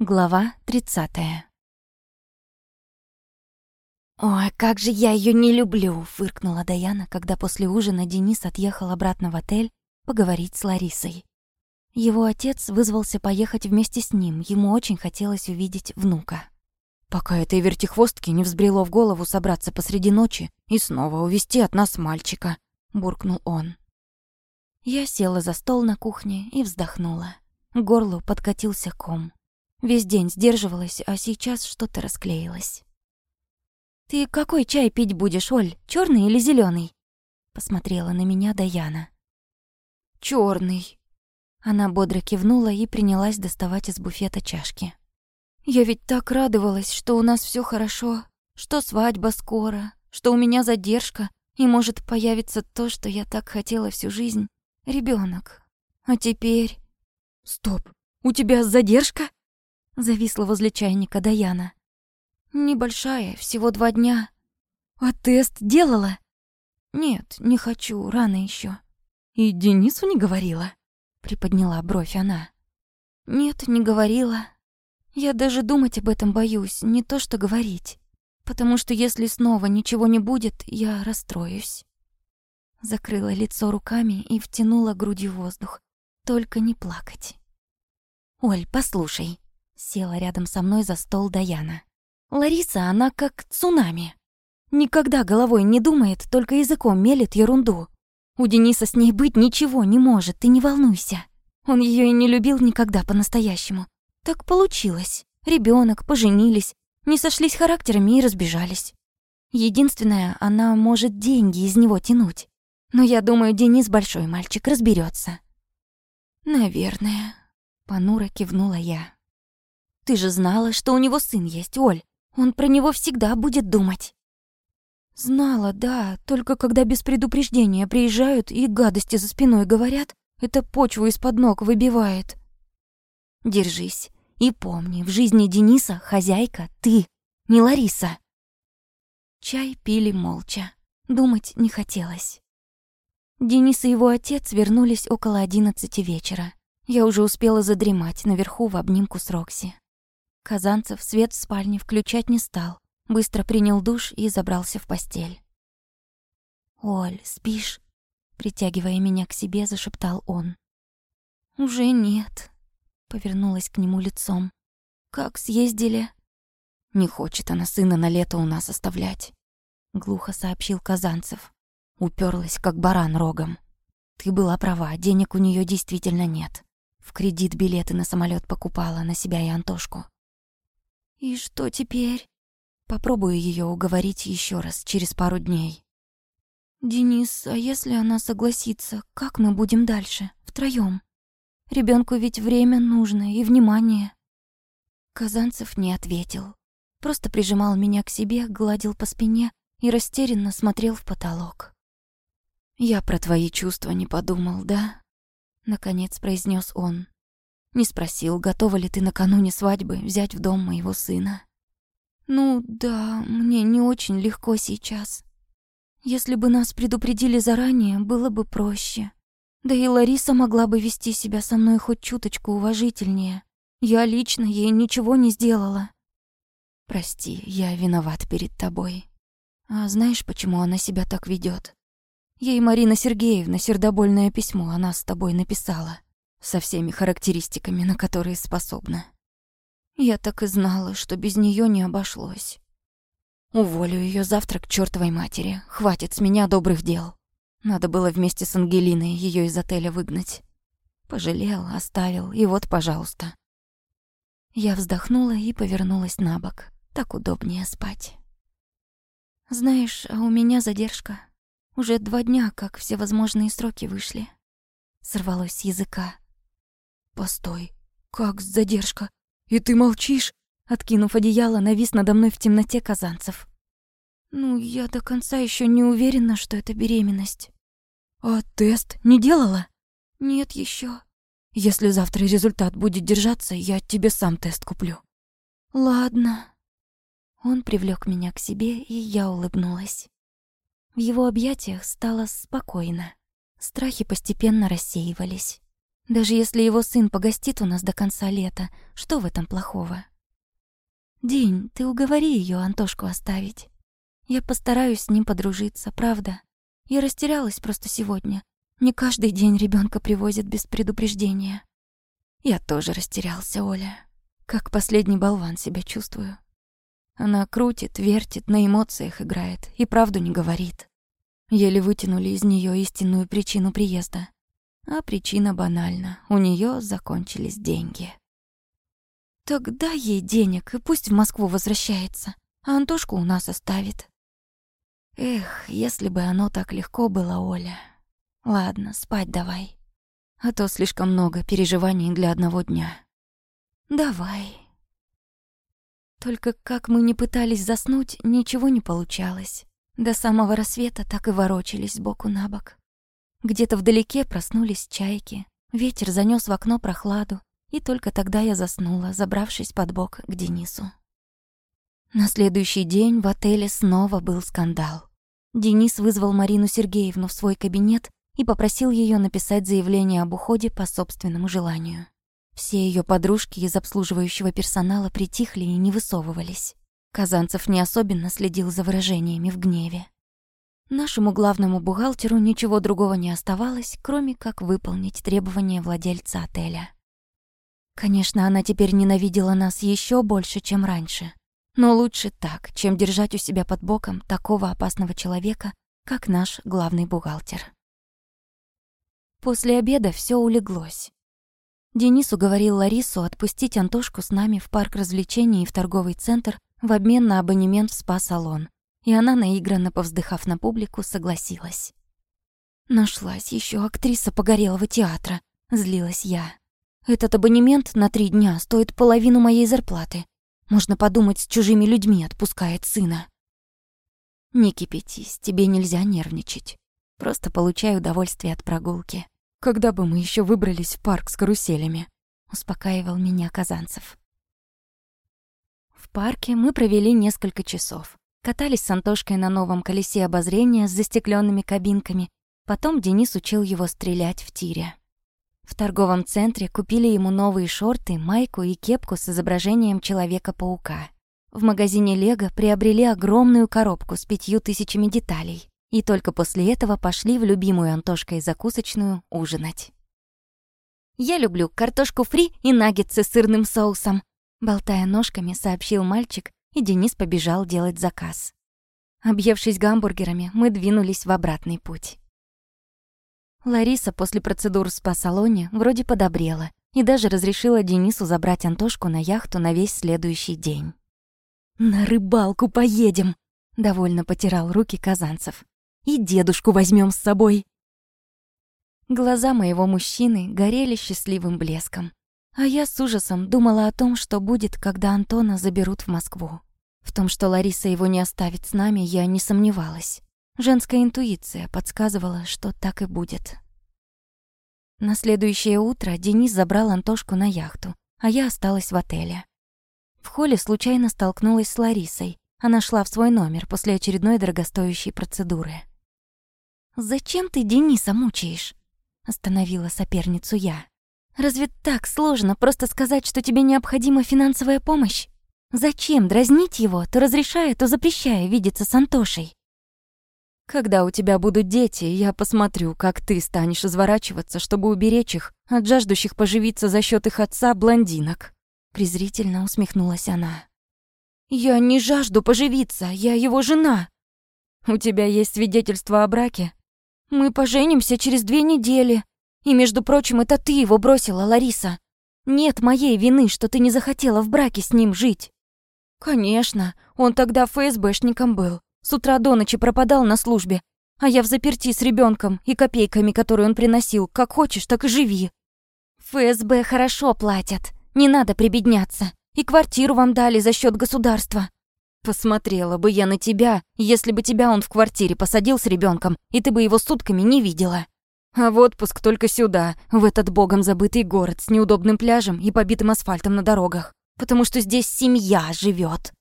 Глава 30. «Ой, как же я ее не люблю!» — фыркнула Даяна, когда после ужина Денис отъехал обратно в отель поговорить с Ларисой. Его отец вызвался поехать вместе с ним, ему очень хотелось увидеть внука. «Пока этой вертихвостке не взбрело в голову собраться посреди ночи и снова увести от нас мальчика», — буркнул он. Я села за стол на кухне и вздохнула. К горлу подкатился ком. Весь день сдерживалась, а сейчас что-то расклеилось. «Ты какой чай пить будешь, Оль, черный или зеленый? Посмотрела на меня Даяна. Черный. Она бодро кивнула и принялась доставать из буфета чашки. «Я ведь так радовалась, что у нас все хорошо, что свадьба скоро, что у меня задержка, и может появиться то, что я так хотела всю жизнь — ребенок. А теперь...» «Стоп, у тебя задержка?» Зависла возле чайника Даяна. Небольшая, всего два дня. А тест делала? Нет, не хочу, рано еще. И Денису не говорила? Приподняла бровь она. Нет, не говорила. Я даже думать об этом боюсь, не то что говорить. Потому что если снова ничего не будет, я расстроюсь. Закрыла лицо руками и втянула грудью воздух. Только не плакать. «Оль, послушай», Села рядом со мной за стол Даяна. Лариса, она как цунами. Никогда головой не думает, только языком мелет ерунду. У Дениса с ней быть ничего не может, ты не волнуйся. Он ее и не любил никогда по-настоящему. Так получилось. Ребенок, поженились, не сошлись характерами и разбежались. Единственное, она может деньги из него тянуть. Но я думаю, Денис большой мальчик, разберется. Наверное, понуро кивнула я. Ты же знала, что у него сын есть, Оль. Он про него всегда будет думать. Знала, да, только когда без предупреждения приезжают и гадости за спиной говорят, это почву из-под ног выбивает. Держись и помни, в жизни Дениса хозяйка ты, не Лариса. Чай пили молча. Думать не хотелось. Денис и его отец вернулись около одиннадцати вечера. Я уже успела задремать наверху в обнимку с Рокси. Казанцев свет в спальне включать не стал. Быстро принял душ и забрался в постель. «Оль, спишь?» Притягивая меня к себе, зашептал он. «Уже нет», — повернулась к нему лицом. «Как съездили?» «Не хочет она сына на лето у нас оставлять», — глухо сообщил Казанцев. Уперлась, как баран рогом. «Ты была права, денег у нее действительно нет. В кредит билеты на самолет покупала на себя и Антошку. «И что теперь?» Попробую ее уговорить еще раз через пару дней. «Денис, а если она согласится, как мы будем дальше, втроем? Ребенку ведь время нужно и внимание». Казанцев не ответил. Просто прижимал меня к себе, гладил по спине и растерянно смотрел в потолок. «Я про твои чувства не подумал, да?» Наконец произнес он. Не спросил, готова ли ты накануне свадьбы взять в дом моего сына. Ну да, мне не очень легко сейчас. Если бы нас предупредили заранее, было бы проще. Да и Лариса могла бы вести себя со мной хоть чуточку уважительнее. Я лично ей ничего не сделала. Прости, я виноват перед тобой. А знаешь, почему она себя так ведет? Ей Марина Сергеевна сердобольное письмо о нас с тобой написала со всеми характеристиками, на которые способна. Я так и знала, что без нее не обошлось. Уволю ее завтра к чертовой матери. Хватит с меня добрых дел. Надо было вместе с Ангелиной ее из отеля выгнать. Пожалел, оставил, и вот, пожалуйста. Я вздохнула и повернулась на бок. Так удобнее спать. Знаешь, а у меня задержка. Уже два дня, как все возможные сроки вышли. Сорвалось с языка. Постой, как задержка? И ты молчишь? Откинув одеяло, навис надо мной в темноте Казанцев. Ну, я до конца еще не уверена, что это беременность. А тест не делала? Нет еще. Если завтра результат будет держаться, я тебе сам тест куплю. Ладно. Он привлек меня к себе, и я улыбнулась. В его объятиях стало спокойно. Страхи постепенно рассеивались. Даже если его сын погостит у нас до конца лета, что в этом плохого? День, ты уговори ее Антошку оставить. Я постараюсь с ним подружиться, правда. Я растерялась просто сегодня. Не каждый день ребенка привозят без предупреждения. Я тоже растерялся, Оля. Как последний болван себя чувствую. Она крутит, вертит, на эмоциях играет и правду не говорит. Еле вытянули из нее истинную причину приезда. А причина банальна. У нее закончились деньги. Так дай ей денег и пусть в Москву возвращается, а Антошку у нас оставит. Эх, если бы оно так легко было, Оля. Ладно, спать давай. А то слишком много переживаний для одного дня. Давай. Только как мы не пытались заснуть, ничего не получалось. До самого рассвета так и ворочались сбоку на бок. Где-то вдалеке проснулись чайки. Ветер занёс в окно прохладу, и только тогда я заснула, забравшись под бок к Денису. На следующий день в отеле снова был скандал. Денис вызвал Марину Сергеевну в свой кабинет и попросил ее написать заявление об уходе по собственному желанию. Все ее подружки из обслуживающего персонала притихли и не высовывались. Казанцев не особенно следил за выражениями в гневе. Нашему главному бухгалтеру ничего другого не оставалось, кроме как выполнить требования владельца отеля. Конечно, она теперь ненавидела нас еще больше, чем раньше. Но лучше так, чем держать у себя под боком такого опасного человека, как наш главный бухгалтер. После обеда все улеглось. Денис уговорил Ларису отпустить Антошку с нами в парк развлечений и в торговый центр в обмен на абонемент в спа-салон и она, наигранно повздыхав на публику, согласилась. «Нашлась еще актриса погорелого театра», — злилась я. «Этот абонемент на три дня стоит половину моей зарплаты. Можно подумать, с чужими людьми отпускает сына». «Не кипятись, тебе нельзя нервничать. Просто получай удовольствие от прогулки. Когда бы мы еще выбрались в парк с каруселями?» — успокаивал меня Казанцев. В парке мы провели несколько часов. Катались с Антошкой на новом колесе обозрения с застекленными кабинками. Потом Денис учил его стрелять в тире. В торговом центре купили ему новые шорты, майку и кепку с изображением Человека-паука. В магазине Лего приобрели огромную коробку с пятью тысячами деталей. И только после этого пошли в любимую Антошкой закусочную ужинать. «Я люблю картошку фри и наггетсы с сырным соусом», болтая ножками, сообщил мальчик и Денис побежал делать заказ. Объевшись гамбургерами, мы двинулись в обратный путь. Лариса после процедур в спа-салоне вроде подобрела и даже разрешила Денису забрать Антошку на яхту на весь следующий день. «На рыбалку поедем!» — довольно потирал руки Казанцев. «И дедушку возьмем с собой!» Глаза моего мужчины горели счастливым блеском. А я с ужасом думала о том, что будет, когда Антона заберут в Москву. В том, что Лариса его не оставит с нами, я не сомневалась. Женская интуиция подсказывала, что так и будет. На следующее утро Денис забрал Антошку на яхту, а я осталась в отеле. В холле случайно столкнулась с Ларисой. Она шла в свой номер после очередной дорогостоящей процедуры. «Зачем ты Дениса мучаешь?» — остановила соперницу я. Разве так сложно просто сказать, что тебе необходима финансовая помощь? Зачем дразнить его, то разрешая, то запрещая видеться с Антошей? Когда у тебя будут дети, я посмотрю, как ты станешь изворачиваться, чтобы уберечь их от жаждущих поживиться за счет их отца блондинок. Презрительно усмехнулась она. Я не жажду поживиться, я его жена. У тебя есть свидетельство о браке? Мы поженимся через две недели, и, между прочим, это ты его бросила, Лариса. Нет моей вины, что ты не захотела в браке с ним жить. Конечно, он тогда ФСБшником был. С утра до ночи пропадал на службе. А я в заперти с ребенком и копейками, которые он приносил. Как хочешь, так и живи. ФСБ хорошо платят. Не надо прибедняться. И квартиру вам дали за счет государства. Посмотрела бы я на тебя, если бы тебя он в квартире посадил с ребенком, и ты бы его сутками не видела. А в отпуск только сюда, в этот богом забытый город с неудобным пляжем и побитым асфальтом на дорогах. Потому что здесь семья живет.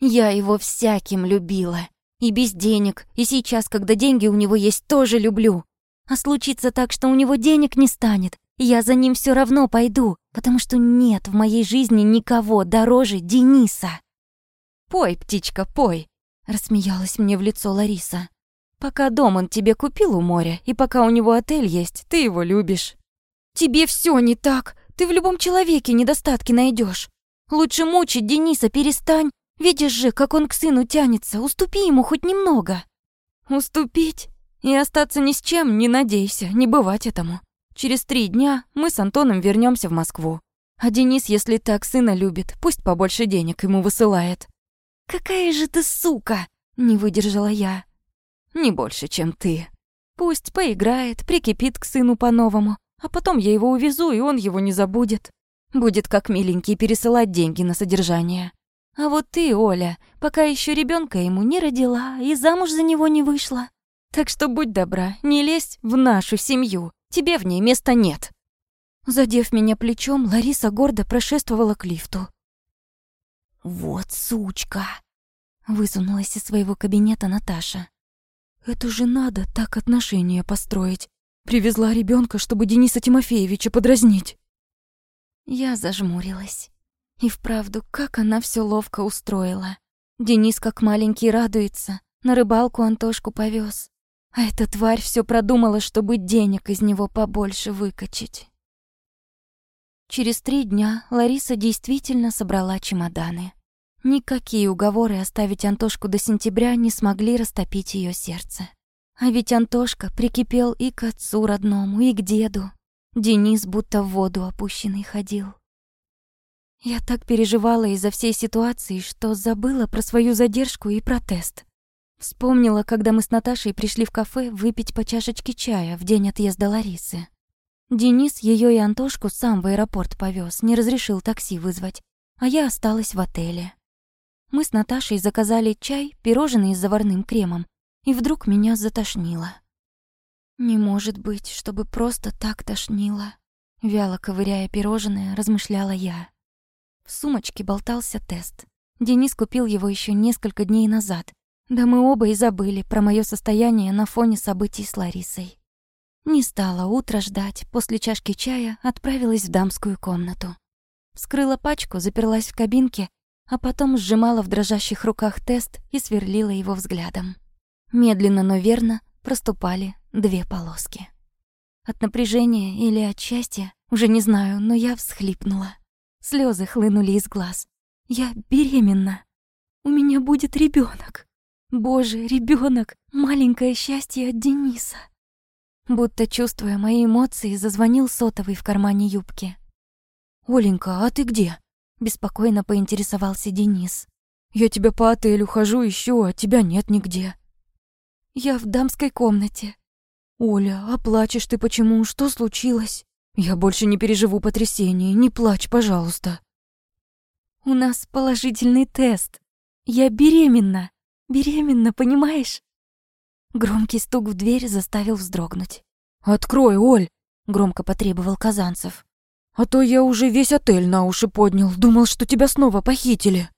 Я его всяким любила. И без денег, и сейчас, когда деньги у него есть, тоже люблю. А случится так, что у него денег не станет, Я за ним все равно пойду, потому что нет в моей жизни никого дороже Дениса. «Пой, птичка, пой!» — рассмеялась мне в лицо Лариса. «Пока дом он тебе купил у моря, и пока у него отель есть, ты его любишь». «Тебе все не так. Ты в любом человеке недостатки найдешь. Лучше мучить Дениса перестань. Видишь же, как он к сыну тянется. Уступи ему хоть немного». «Уступить? И остаться ни с чем, не надейся, не бывать этому. Через три дня мы с Антоном вернемся в Москву. А Денис, если так сына любит, пусть побольше денег ему высылает». «Какая же ты сука!» — не выдержала я. «Не больше, чем ты. Пусть поиграет, прикипит к сыну по-новому, а потом я его увезу, и он его не забудет. Будет как миленький пересылать деньги на содержание. А вот ты, Оля, пока еще ребенка ему не родила и замуж за него не вышла. Так что будь добра, не лезь в нашу семью, тебе в ней места нет». Задев меня плечом, Лариса гордо прошествовала к лифту. «Вот сучка!» — высунулась из своего кабинета Наташа. «Это же надо так отношения построить. Привезла ребенка, чтобы Дениса Тимофеевича подразнить». Я зажмурилась. И вправду, как она все ловко устроила. Денис как маленький радуется, на рыбалку Антошку повез. А эта тварь все продумала, чтобы денег из него побольше выкачать. Через три дня Лариса действительно собрала чемоданы. Никакие уговоры оставить Антошку до сентября не смогли растопить ее сердце. А ведь Антошка прикипел и к отцу родному, и к деду. Денис будто в воду опущенный ходил. Я так переживала из-за всей ситуации, что забыла про свою задержку и протест. Вспомнила, когда мы с Наташей пришли в кафе выпить по чашечке чая в день отъезда Ларисы. Денис ее и Антошку сам в аэропорт повез, не разрешил такси вызвать, а я осталась в отеле. Мы с Наташей заказали чай, пирожные с заварным кремом, и вдруг меня затошнило. Не может быть, чтобы просто так тошнило. Вяло ковыряя пирожное, размышляла я. В сумочке болтался тест. Денис купил его еще несколько дней назад. Да мы оба и забыли про мое состояние на фоне событий с Ларисой. Не стала утро ждать, после чашки чая отправилась в дамскую комнату. Вскрыла пачку, заперлась в кабинке, а потом сжимала в дрожащих руках тест и сверлила его взглядом. Медленно, но верно проступали две полоски. От напряжения или от счастья, уже не знаю, но я всхлипнула. Слезы хлынули из глаз. Я беременна. У меня будет ребенок. Боже, ребенок, маленькое счастье от Дениса. Будто чувствуя мои эмоции, зазвонил сотовый в кармане юбки. «Оленька, а ты где?» — беспокойно поинтересовался Денис. «Я тебя по отелю хожу, ищу, а тебя нет нигде». «Я в дамской комнате». «Оля, а плачешь ты почему? Что случилось?» «Я больше не переживу потрясение, не плачь, пожалуйста». «У нас положительный тест. Я беременна. Беременна, понимаешь?» Громкий стук в дверь заставил вздрогнуть. «Открой, Оль!» — громко потребовал Казанцев. «А то я уже весь отель на уши поднял, думал, что тебя снова похитили».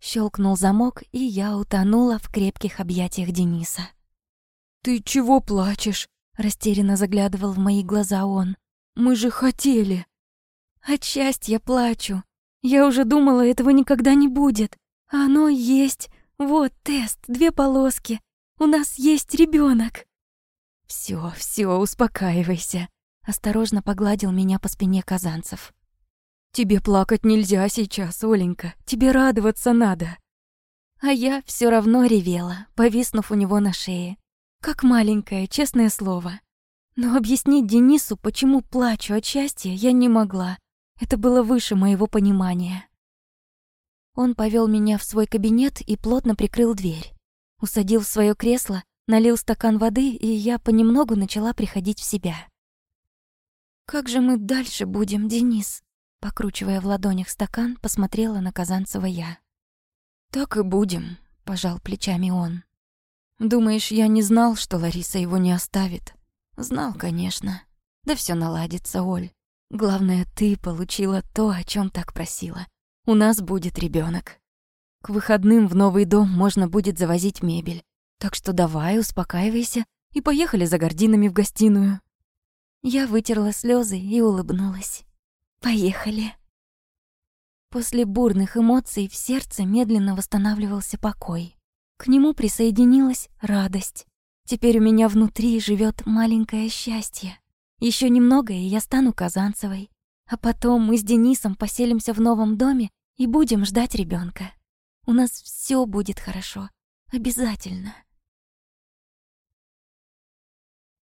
Щелкнул замок, и я утонула в крепких объятиях Дениса. «Ты чего плачешь?» — растерянно заглядывал в мои глаза он. «Мы же хотели!» «От счастья плачу. Я уже думала, этого никогда не будет. А оно есть. Вот тест, две полоски. У нас есть ребенок. Все, все, успокаивайся. Осторожно погладил меня по спине Казанцев. Тебе плакать нельзя сейчас, Оленька. Тебе радоваться надо. А я все равно ревела, повиснув у него на шее. Как маленькая, честное слово. Но объяснить Денису, почему плачу от счастья, я не могла. Это было выше моего понимания. Он повел меня в свой кабинет и плотно прикрыл дверь. Усадил в свое кресло, налил стакан воды, и я понемногу начала приходить в себя. «Как же мы дальше будем, Денис?» Покручивая в ладонях стакан, посмотрела на Казанцева я. «Так и будем», — пожал плечами он. «Думаешь, я не знал, что Лариса его не оставит?» «Знал, конечно. Да все наладится, Оль. Главное, ты получила то, о чем так просила. У нас будет ребенок. К выходным в новый дом можно будет завозить мебель. Так что давай, успокаивайся и поехали за гординами в гостиную. Я вытерла слезы и улыбнулась. Поехали. После бурных эмоций в сердце медленно восстанавливался покой. К нему присоединилась радость. Теперь у меня внутри живет маленькое счастье. Еще немного, и я стану Казанцевой. А потом мы с Денисом поселимся в новом доме и будем ждать ребенка. У нас все будет хорошо. Обязательно.